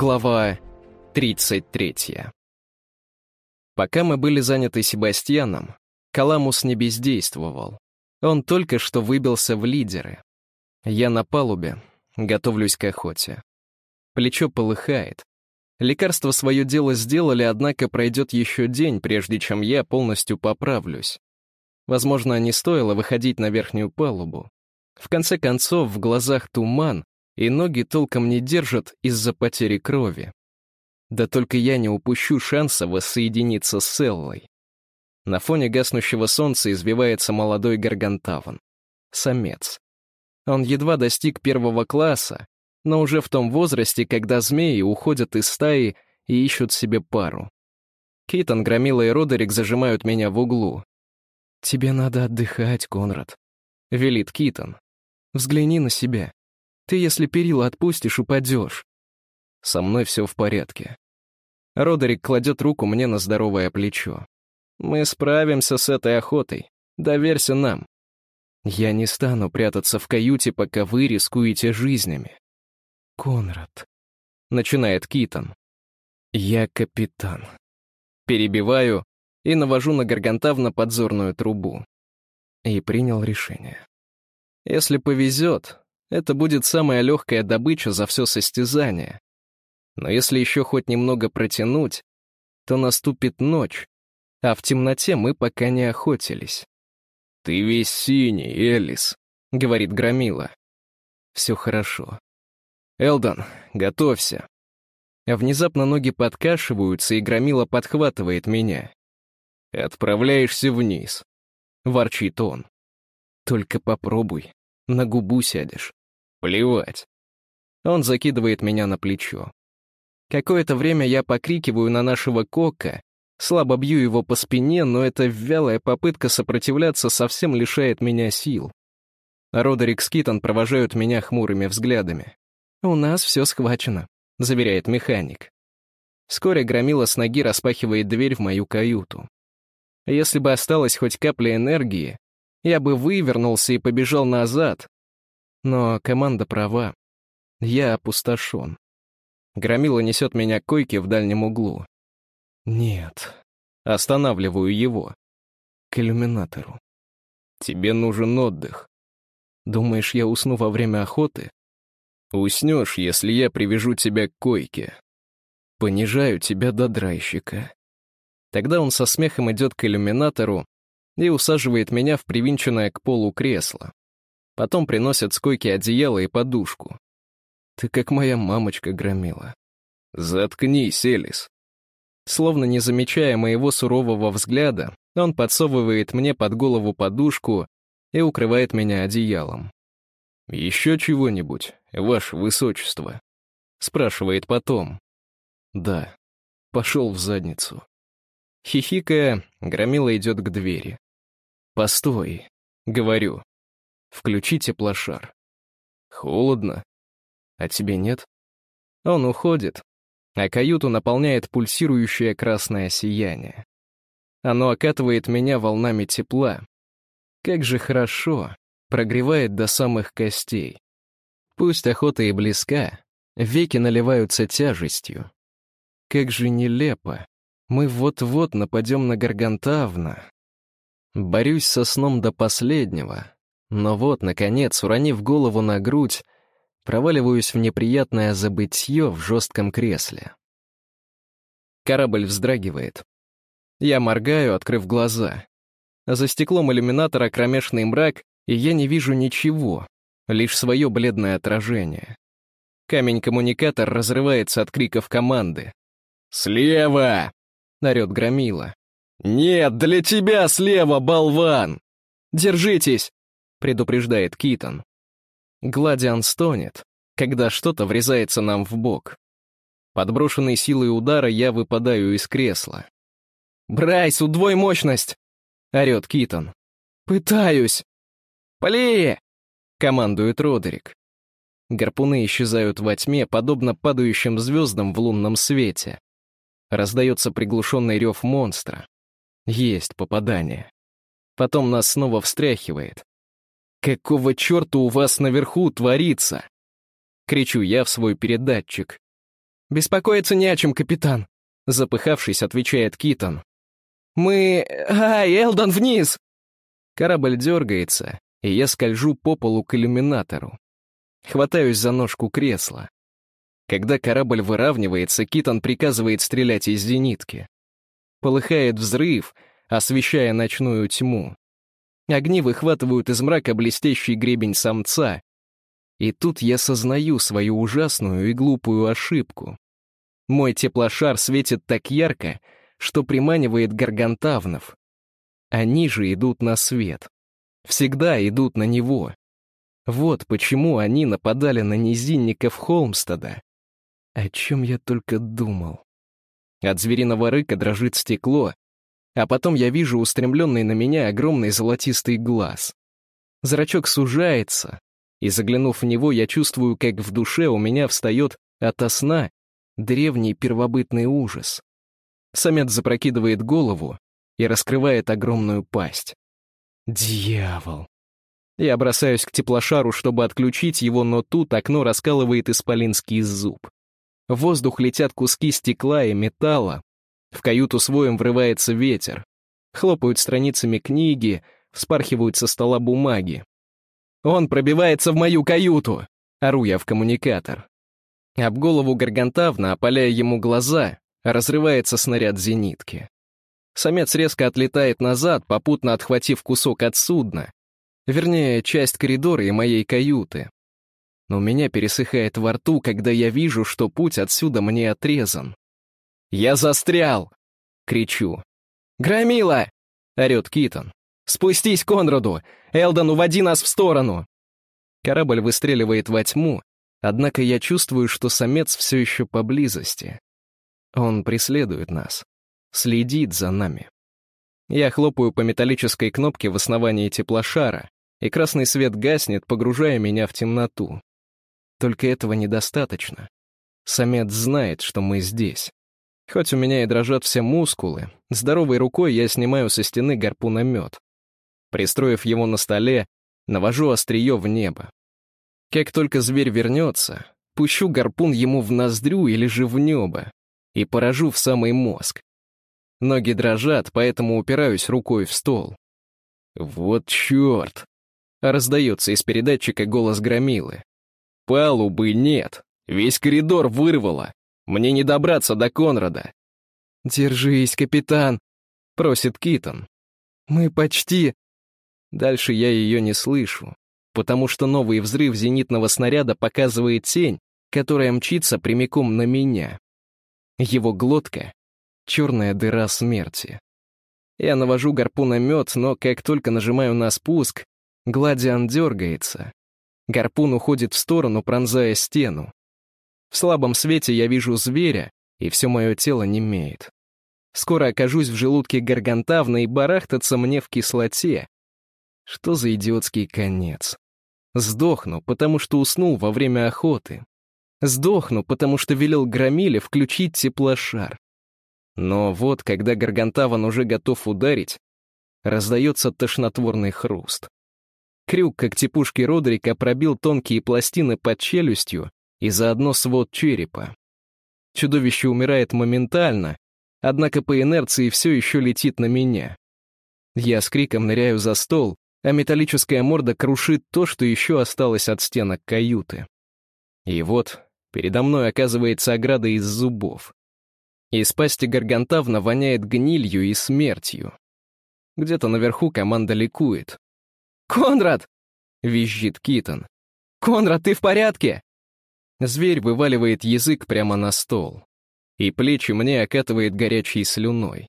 Глава 33. Пока мы были заняты Себастьяном, Каламус не бездействовал. Он только что выбился в лидеры. Я на палубе, готовлюсь к охоте. Плечо полыхает. Лекарства свое дело сделали, однако пройдет еще день, прежде чем я полностью поправлюсь. Возможно, не стоило выходить на верхнюю палубу. В конце концов, в глазах туман, и ноги толком не держат из-за потери крови. Да только я не упущу шанса воссоединиться с Эллой. На фоне гаснущего солнца извивается молодой гаргантаван. Самец. Он едва достиг первого класса, но уже в том возрасте, когда змеи уходят из стаи и ищут себе пару. Кейтон, Громила и Родерик зажимают меня в углу. «Тебе надо отдыхать, Конрад», — велит Китон. «Взгляни на себя. Ты, если перила отпустишь, упадешь. Со мной все в порядке. Родерик кладет руку мне на здоровое плечо. Мы справимся с этой охотой. Доверься нам. Я не стану прятаться в каюте, пока вы рискуете жизнями. Конрад. Начинает Китон. Я капитан. Перебиваю и навожу на Гаргантавна подзорную трубу. И принял решение. Если повезет, это будет самая легкая добыча за все состязание. Но если еще хоть немного протянуть, то наступит ночь, а в темноте мы пока не охотились. «Ты весь синий, Элис», — говорит Громила. «Все хорошо. Элдон, готовься». Внезапно ноги подкашиваются, и Громила подхватывает меня. «Отправляешься вниз», — ворчит он. «Только попробуй, на губу сядешь». Плевать. Он закидывает меня на плечо. Какое-то время я покрикиваю на нашего Кока, слабо бью его по спине, но эта вялая попытка сопротивляться совсем лишает меня сил. Родерик с Китон провожают меня хмурыми взглядами. «У нас все схвачено», — заверяет механик. Вскоре громила с ноги распахивает дверь в мою каюту. Если бы осталась хоть капля энергии, я бы вывернулся и побежал назад, но команда права. Я опустошен. Громила несет меня к койке в дальнем углу. Нет. Останавливаю его. К иллюминатору. Тебе нужен отдых. Думаешь, я усну во время охоты? Уснешь, если я привяжу тебя к койке. Понижаю тебя до драйщика. Тогда он со смехом идет к иллюминатору и усаживает меня в привинченное к полу кресло. Потом приносят с койки одеяло и подушку. Ты как моя мамочка громила. Заткнись, Элис. Словно не замечая моего сурового взгляда, он подсовывает мне под голову подушку и укрывает меня одеялом. «Еще чего-нибудь, ваше высочество?» Спрашивает потом. «Да, пошел в задницу». Хихикая, Громила идет к двери. «Постой», — говорю. Включи теплошар. Холодно. А тебе нет? Он уходит, а каюту наполняет пульсирующее красное сияние. Оно окатывает меня волнами тепла. Как же хорошо, прогревает до самых костей. Пусть охота и близка, веки наливаются тяжестью. Как же нелепо. Мы вот-вот нападем на Гаргантавна. Борюсь со сном до последнего, но вот, наконец, уронив голову на грудь, проваливаюсь в неприятное забытье в жестком кресле. Корабль вздрагивает. Я моргаю, открыв глаза. За стеклом иллюминатора кромешный мрак, и я не вижу ничего, лишь свое бледное отражение. Камень-коммуникатор разрывается от криков команды. «Слева!» — орёт Громила. «Нет, для тебя слева, болван!» «Держитесь!» Предупреждает Китон. Гладиан стонет, когда что-то врезается нам в бок. Подброшенной силой удара я выпадаю из кресла. «Брайс, удвой мощность!» — орёт Китон. «Пытаюсь!» «Пли!» — командует Родерик. Гарпуны исчезают во тьме, подобно падающим звездам в лунном свете. Раздается приглушенный рев монстра. Есть попадание. Потом нас снова встряхивает. «Какого черта у вас наверху творится?» Кричу я в свой передатчик. «Беспокоиться не о чем, капитан», — запыхавшись, отвечает Китон. «Мы... Ай, Элдон, вниз!» Корабль дергается, и я скольжу по полу к иллюминатору. Хватаюсь за ножку кресла. Когда корабль выравнивается, Китон приказывает стрелять из зенитки. Полыхает взрыв, освещая ночную тьму. Огни выхватывают из мрака блестящий гребень самца. И тут я сознаю свою ужасную и глупую ошибку. Мой теплошар светит так ярко, что приманивает гаргантавнов. Они же идут на свет. Всегда идут на него. Вот почему они нападали на низинников Холмстеда. О чем я только думал. От звериного рыка дрожит стекло, а потом я вижу устремленный на меня огромный золотистый глаз. Зрачок сужается, и, заглянув в него, я чувствую, как в душе у меня встает ото сна древний первобытный ужас. Самец запрокидывает голову и раскрывает огромную пасть. Дьявол. Я бросаюсь к теплошару, чтобы отключить его, но тут окно раскалывает исполинский зуб. В воздух летят куски стекла и металла. В каюту своем врывается ветер. Хлопают страницами книги, вспархивают со стола бумаги. «Он пробивается в мою каюту!» — ору я в коммуникатор. Об голову Гаргантавна, опаляя ему глаза, разрывается снаряд зенитки. Самец резко отлетает назад, попутно отхватив кусок от судна. Вернее, часть коридора и моей каюты. Но у меня пересыхает во рту, когда я вижу, что путь отсюда мне отрезан. «Я застрял!» — кричу. «Громила!» — орёт Китон. «Спустись, Конраду! Элдон, уводи нас в сторону!» Корабль выстреливает во тьму, однако я чувствую, что самец все еще поблизости. Он преследует нас следит за нами. Я хлопаю по металлической кнопке в основании теплошара, и красный свет гаснет, погружая меня в темноту. Только этого недостаточно. Самец знает, что мы здесь. Хоть у меня и дрожат все мускулы, здоровой рукой я снимаю со стены гарпуномет. Пристроив его на столе, навожу острие в небо. Как только зверь вернется, пущу гарпун ему в ноздрю или же в небо и поражу в самый мозг. Ноги дрожат, поэтому упираюсь рукой в стол. «Вот черт!» — раздается из передатчика голос громилы. «Палубы нет, весь коридор вырвало. Мне не добраться до Конрада». «Держись, капитан», — просит Китон. «Мы почти...» Дальше я ее не слышу, потому что новый взрыв зенитного снаряда показывает тень, которая мчится прямиком на меня. Его глотка черная дыра смерти. Я навожу гарпуномет, но как только нажимаю на спуск, гладиан дергается. Гарпун уходит в сторону, пронзая стену. В слабом свете я вижу зверя, и все мое тело немеет. Скоро окажусь в желудке гаргантавна и барахтаться мне в кислоте. Что за идиотский конец? Сдохну, потому что уснул во время охоты. Сдохну, потому что велел Громиле включить теплошар. Но вот, когда Гаргантаван уже готов ударить, раздается тошнотворный хруст. Крюк когтепушки Родрика пробил тонкие пластины под челюстью и заодно свод черепа. Чудовище умирает моментально, однако по инерции все еще летит на меня. Я с криком ныряю за стол, а металлическая морда крушит то, что еще осталось от стенок каюты. И вот передо мной оказывается ограда из зубов. Из пасти Гаргантавна воняет гнилью и смертью. Где-то наверху команда ликует. «Конрад!» — визжит Китон. «Конрад, ты в порядке?» Зверь вываливает язык прямо на стол, и плечи мне окатывает горячей слюной.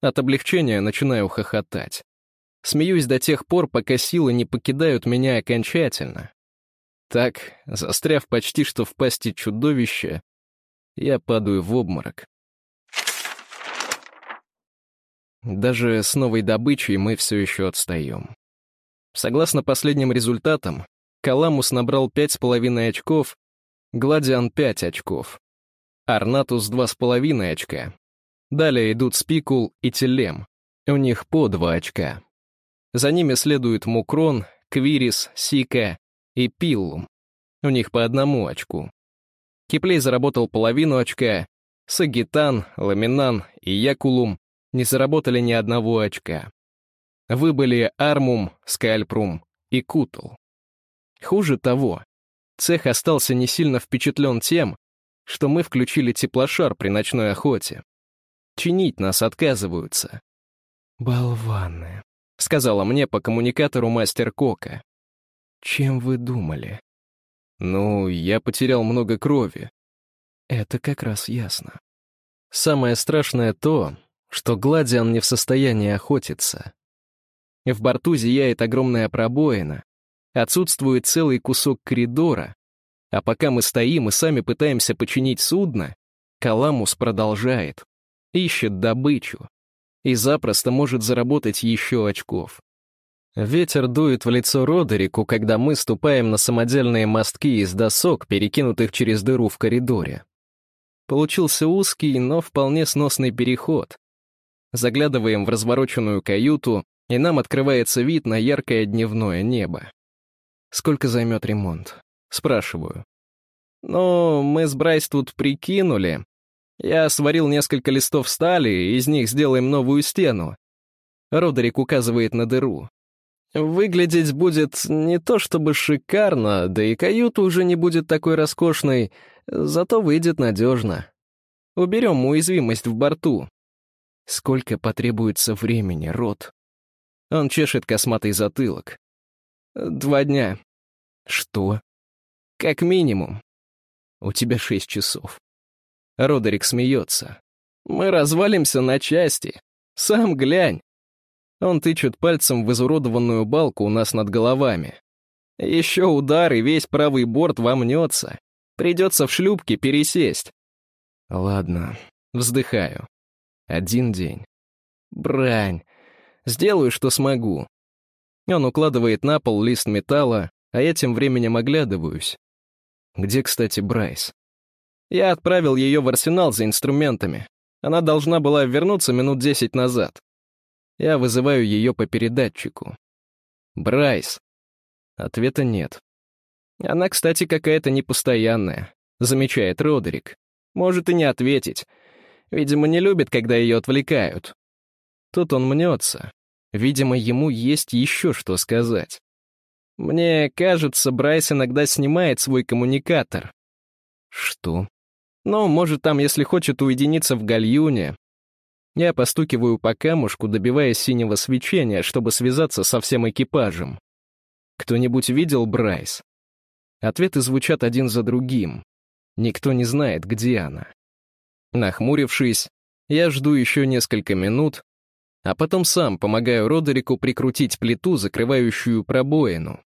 От облегчения начинаю хохотать. Смеюсь до тех пор, пока силы не покидают меня окончательно. Так, застряв почти что в пасти чудовища, я падаю в обморок. Даже с новой добычей мы все еще отстаем. Согласно последним результатам, Каламус набрал 5,5 очков, Гладиан — 5 очков, Арнатус — 2,5 очка. Далее идут Спикул и Телем, у них по 2 очка. За ними следуют Мукрон, Квирис, Сика и Пиллум, у них по одному очку. Киплей заработал половину очка, Сагитан, Ламинан и Якулум не заработали ни одного очка. Выбыли Армум, Скальпрум и Кутл. Хуже того, цех остался не сильно впечатлен тем, что мы включили теплошар при ночной охоте. Чинить нас отказываются. «Болваны», — сказала мне по коммуникатору мастер Кока. «Чем вы думали?» «Ну, я потерял много крови». «Это как раз ясно. Самое страшное то, что Гладиан не в состоянии охотиться. В борту зияет огромная пробоина, отсутствует целый кусок коридора, а пока мы стоим и сами пытаемся починить судно, Каламус продолжает, ищет добычу и запросто может заработать еще очков. Ветер дует в лицо Родерику, когда мы ступаем на самодельные мостки из досок, перекинутых через дыру в коридоре. Получился узкий, но вполне сносный переход. Заглядываем в развороченную каюту, и нам открывается вид на яркое дневное небо. Сколько займет ремонт? Спрашиваю. Ну, мы с Брайс тут прикинули. Я сварил несколько листов стали, из них сделаем новую стену. Родерик указывает на дыру. Выглядеть будет не то чтобы шикарно, да и каюта уже не будет такой роскошной, зато выйдет надежно. Уберем уязвимость в борту. Сколько потребуется времени, Рот? Он чешет косматый затылок. Два дня. Что? Как минимум. У тебя шесть часов. Родерик смеется. Мы развалимся на части. Сам глянь. Он тычет пальцем в изуродованную балку у нас над головами. Еще удар, и весь правый борт вомнется. Придется в шлюпке пересесть. Ладно, вздыхаю. Один день. Брань. Сделаю, что смогу. Он укладывает на пол лист металла, а я тем временем оглядываюсь. Где, кстати, Брайс? Я отправил ее в арсенал за инструментами. Она должна была вернуться минут десять назад. Я вызываю ее по передатчику. «Брайс». Ответа нет. Она, кстати, какая-то непостоянная, замечает Родерик. Может и не ответить. Видимо, не любит, когда ее отвлекают. Тут он мнется. Видимо, ему есть еще что сказать. Мне кажется, Брайс иногда снимает свой коммуникатор. Что? Ну, может, там, если хочет уединиться в гальюне. Я постукиваю по камушку, добиваясь синего свечения, чтобы связаться со всем экипажем. Кто-нибудь видел Брайс? Ответы звучат один за другим. Никто не знает, где она. Нахмурившись, я жду еще несколько минут, а потом сам помогаю Родерику прикрутить плиту, закрывающую пробоину.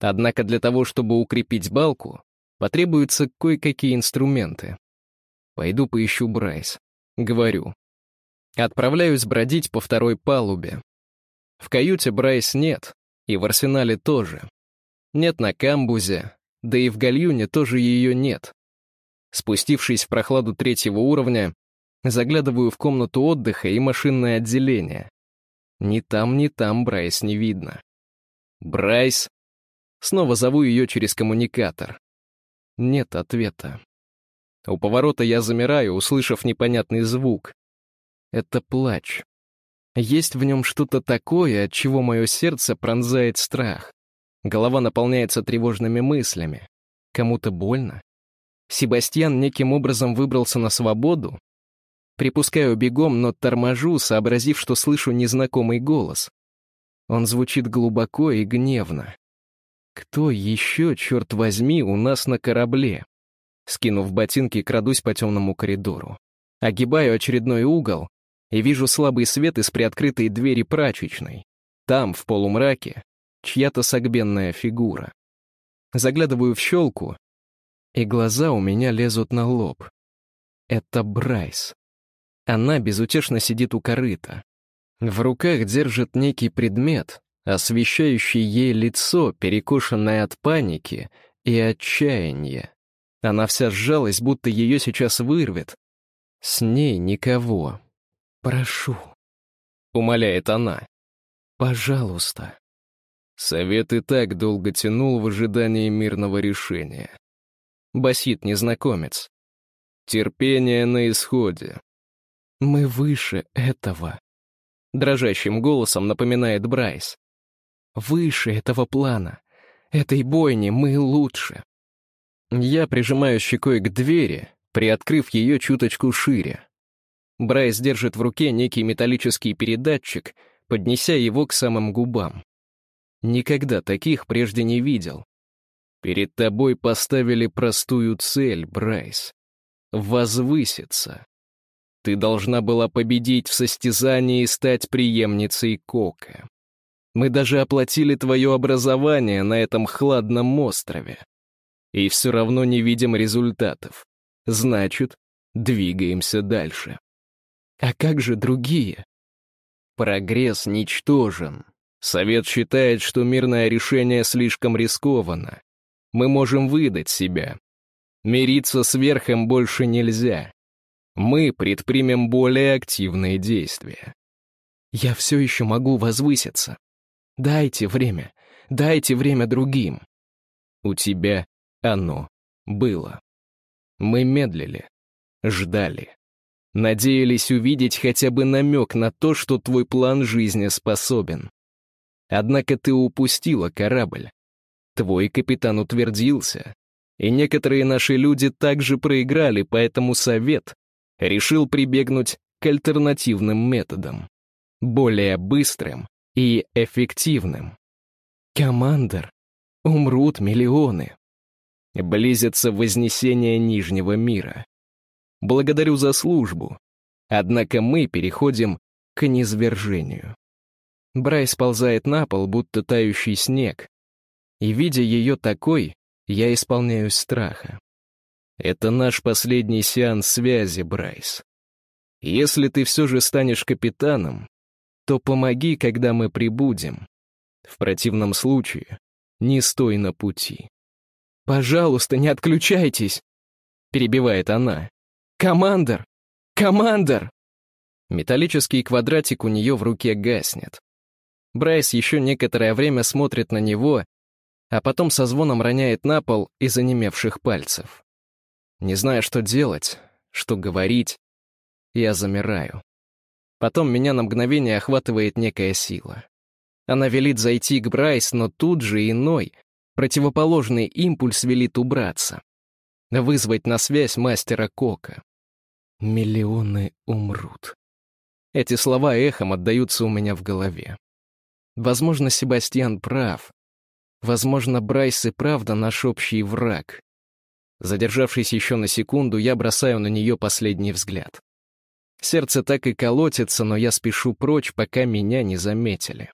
Однако для того, чтобы укрепить балку, потребуются кое-какие инструменты. Пойду поищу Брайс. Говорю. Отправляюсь бродить по второй палубе. В каюте Брайс нет, и в арсенале тоже. Нет на камбузе, да и в гальюне тоже ее нет. Спустившись в прохладу третьего уровня, заглядываю в комнату отдыха и машинное отделение. Ни там, ни там Брайс не видно. Брайс. Снова зову ее через коммуникатор. Нет ответа. У поворота я замираю, услышав непонятный звук. Это плач. Есть в нем что-то такое, от чего мое сердце пронзает страх. Голова наполняется тревожными мыслями. Кому-то больно? Себастьян неким образом выбрался на свободу? Припускаю бегом, но торможу, сообразив, что слышу незнакомый голос. Он звучит глубоко и гневно. Кто еще, черт возьми, у нас на корабле? Скинув ботинки, крадусь по темному коридору. Огибаю очередной угол и вижу слабый свет из приоткрытой двери прачечной. Там, в полумраке, чья-то согбенная фигура. Заглядываю в щелку, и глаза у меня лезут на лоб. Это Брайс. Она безутешно сидит у корыта. В руках держит некий предмет, освещающий ей лицо, перекошенное от паники и отчаяния. Она вся сжалась, будто ее сейчас вырвет. С ней никого. «Прошу», — умоляет она. басит незнакомец. Терпение на исходе. Мы выше этого. Дрожащим голосом напоминает Брайс. Выше этого плана. Этой бойни мы лучше. Я прижимаюсь щекой к двери, приоткрыв ее чуточку шире. Брайс держит в руке некий металлический передатчик, поднеся его к самым губам. Никогда таких прежде не видел. Перед тобой поставили простую цель, Брайс. Возвыситься. Ты должна была победить в состязании и стать преемницей Кока. Мы даже оплатили твое образование на этом хладном острове. И все равно не видим результатов. Значит, двигаемся дальше. А как же другие? Прогресс ничтожен. Совет считает, что мирное решение слишком рискованно. Мы можем выдать себя. Мириться с верхом больше нельзя. Мы предпримем более активные действия. Я все еще могу возвыситься. Дайте время, дайте время другим. У тебя оно было. Мы медлили, ждали. Надеялись увидеть хотя бы намек на то, что твой план жизни способен. Однако ты упустила корабль. Твой капитан утвердился. И некоторые наши люди также проиграли, поэтому совет решил прибегнуть к альтернативным методам. Более быстрым и эффективным. Командор, умрут миллионы. Близится вознесение Нижнего мира. Благодарю за службу. Однако мы переходим к низвержению. Брай сползает на пол, будто тающий снег. И, видя ее такой, я исполняюсь страха. Это наш последний сеанс связи, Брайс. Если ты все же станешь капитаном, то помоги, когда мы прибудем. В противном случае не стой на пути. «Пожалуйста, не отключайтесь!» — перебивает она. «Командор! Командор!» Металлический квадратик у нее в руке гаснет. Брайс еще некоторое время смотрит на него, а потом со звоном роняет на пол из онемевших пальцев. Не зная, что делать, что говорить, я замираю. Потом меня на мгновение охватывает некая сила. Она велит зайти к Брайс, но тут же иной, Противоположный импульс велит убраться. Вызвать на связь мастера Кока. Миллионы умрут. Эти слова эхом отдаются у меня в голове. Возможно, Себастьян прав. Возможно, Брайс и правда наш общий враг. Задержавшись еще на секунду, я бросаю на нее последний взгляд. Сердце так и колотится, но я спешу прочь, пока меня не заметили.